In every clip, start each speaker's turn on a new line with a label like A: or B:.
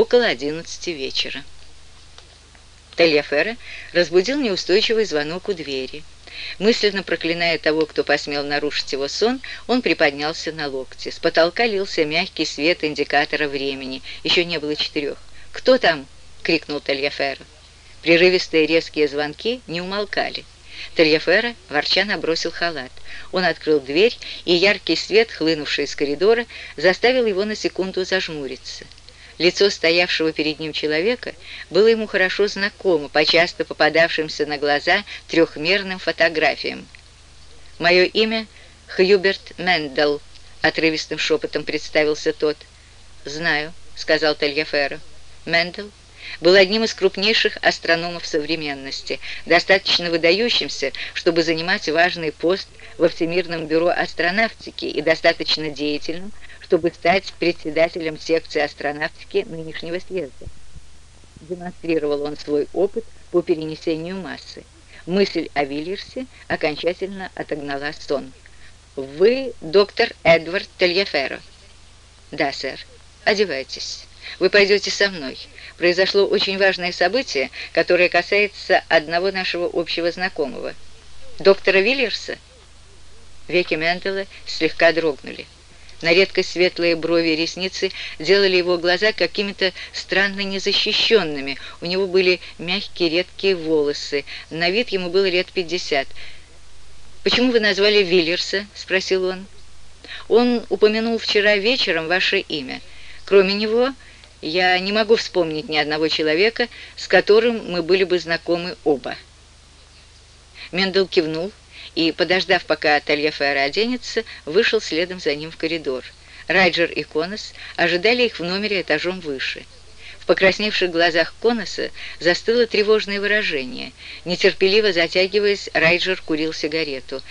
A: около одиннадцати вечера. Тельяфера разбудил неустойчивый звонок у двери. Мысленно проклиная того, кто посмел нарушить его сон, он приподнялся на локте. С потолка лился мягкий свет индикатора времени. Еще не было четырех. «Кто там?» — крикнул Тельяфера. Прерывистые резкие звонки не умолкали. Тельяфера ворча набросил халат. Он открыл дверь, и яркий свет, хлынувший из коридора, заставил его на секунду зажмуриться. Лицо стоявшего перед ним человека было ему хорошо знакомо по часто попадавшимся на глаза трехмерным фотографиям. «Мое имя Хьюберт Мендел», — отрывистым шепотом представился тот. «Знаю», — сказал Тельяфера. Мендел был одним из крупнейших астрономов современности, достаточно выдающимся, чтобы занимать важный пост во Всемирном бюро астронавтики и достаточно деятельным, чтобы стать председателем секции астронавтики нынешнего съезда. Демонстрировал он свой опыт по перенесению массы. Мысль о Вильерсе окончательно отогнала сон. «Вы доктор Эдвард Тельяферо?» «Да, сэр. Одевайтесь. Вы пойдете со мной. Произошло очень важное событие, которое касается одного нашего общего знакомого. Доктора Вильерса?» Веки Мендела слегка дрогнули. На редкость светлые брови и ресницы делали его глаза какими-то странно незащищенными. У него были мягкие редкие волосы. На вид ему было лет пятьдесят. «Почему вы назвали Виллерса?» — спросил он. «Он упомянул вчера вечером ваше имя. Кроме него, я не могу вспомнить ни одного человека, с которым мы были бы знакомы оба». Мендел кивнул и, подождав, пока Тальяфера оденется, вышел следом за ним в коридор. Райджер и Конос ожидали их в номере этажом выше. В покрасневших глазах Коноса застыло тревожное выражение. Нетерпеливо затягиваясь, Райджер курил сигарету.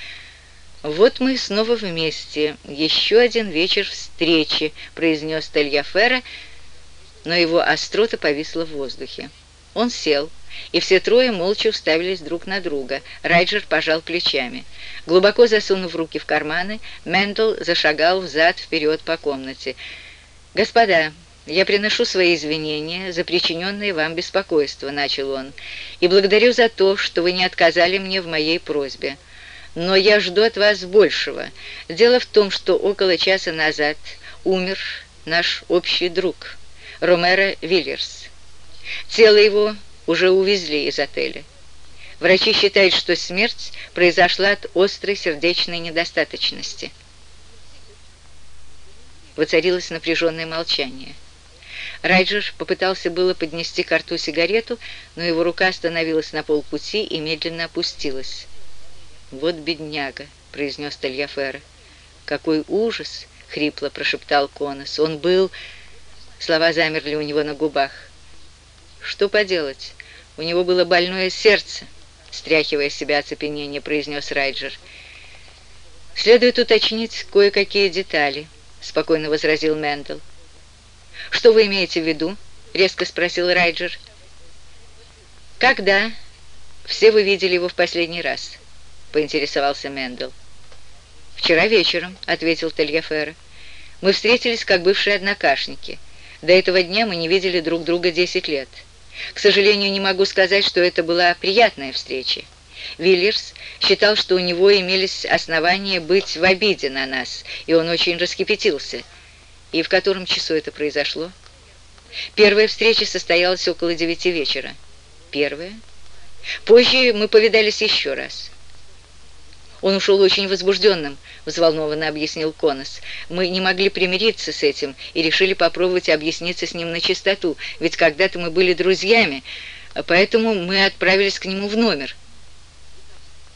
A: «Вот мы снова вместе. Еще один вечер встречи», — произнес Тальяфера, но его острота повисла в воздухе. Он сел, и все трое молча уставились друг на друга. Райджер пожал плечами. Глубоко засунув руки в карманы, Мендел зашагал взад-вперед по комнате. «Господа, я приношу свои извинения за причиненное вам беспокойство», — начал он, «и благодарю за то, что вы не отказали мне в моей просьбе. Но я жду от вас большего. Дело в том, что около часа назад умер наш общий друг, Ромеро Виллерс. Тело его уже увезли из отеля. Врачи считают, что смерть произошла от острой сердечной недостаточности. Воцарилось напряженное молчание. Райджер попытался было поднести к рту сигарету, но его рука остановилась на полпути и медленно опустилась. «Вот бедняга», — произнес Тальяфера. «Какой ужас!» — хрипло прошептал Конос. «Он был...» Слова замерли у него на губах. «Что поделать? У него было больное сердце», — стряхивая себя оцепенение, произнес Райджер. «Следует уточнить кое-какие детали», — спокойно возразил Мендел. «Что вы имеете в виду?» — резко спросил Райджер. «Когда все вы видели его в последний раз?» — поинтересовался Мендел. «Вчера вечером», — ответил Тельяфера. «Мы встретились как бывшие однокашники. До этого дня мы не видели друг друга десять лет». К сожалению, не могу сказать, что это была приятная встреча. Виллерс считал, что у него имелись основания быть в обиде на нас, и он очень раскипятился. И в котором часу это произошло? Первая встреча состоялась около девяти вечера. Первая? Позже мы повидались еще раз. Он ушел очень возбужденным, взволнованно объяснил Конос. Мы не могли примириться с этим и решили попробовать объясниться с ним на чистоту, ведь когда-то мы были друзьями, поэтому мы отправились к нему в номер.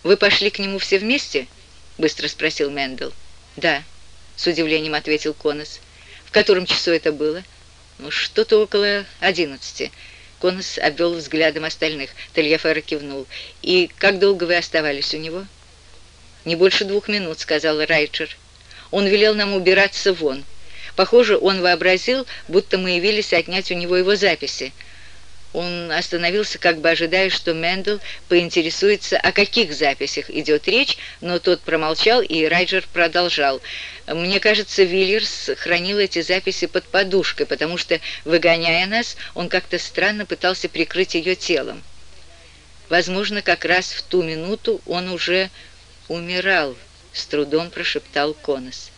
A: «Вы пошли к нему все вместе?» — быстро спросил Мендел. «Да», — с удивлением ответил Конос. «В котором часу это было?» «Ну, что-то около одиннадцати». Каунас обвел взглядом остальных. Тальяферро кивнул. «И как долго вы оставались у него?» «Не больше двух минут», — сказал Райджер. «Он велел нам убираться вон. Похоже, он вообразил, будто мы явились отнять у него его записи. Он остановился, как бы ожидая, что Мэндл поинтересуется, о каких записях идет речь, но тот промолчал, и Райджер продолжал. «Мне кажется, Вильерс хранил эти записи под подушкой, потому что, выгоняя нас, он как-то странно пытался прикрыть ее телом. Возможно, как раз в ту минуту он уже умирал», — с трудом прошептал Конос.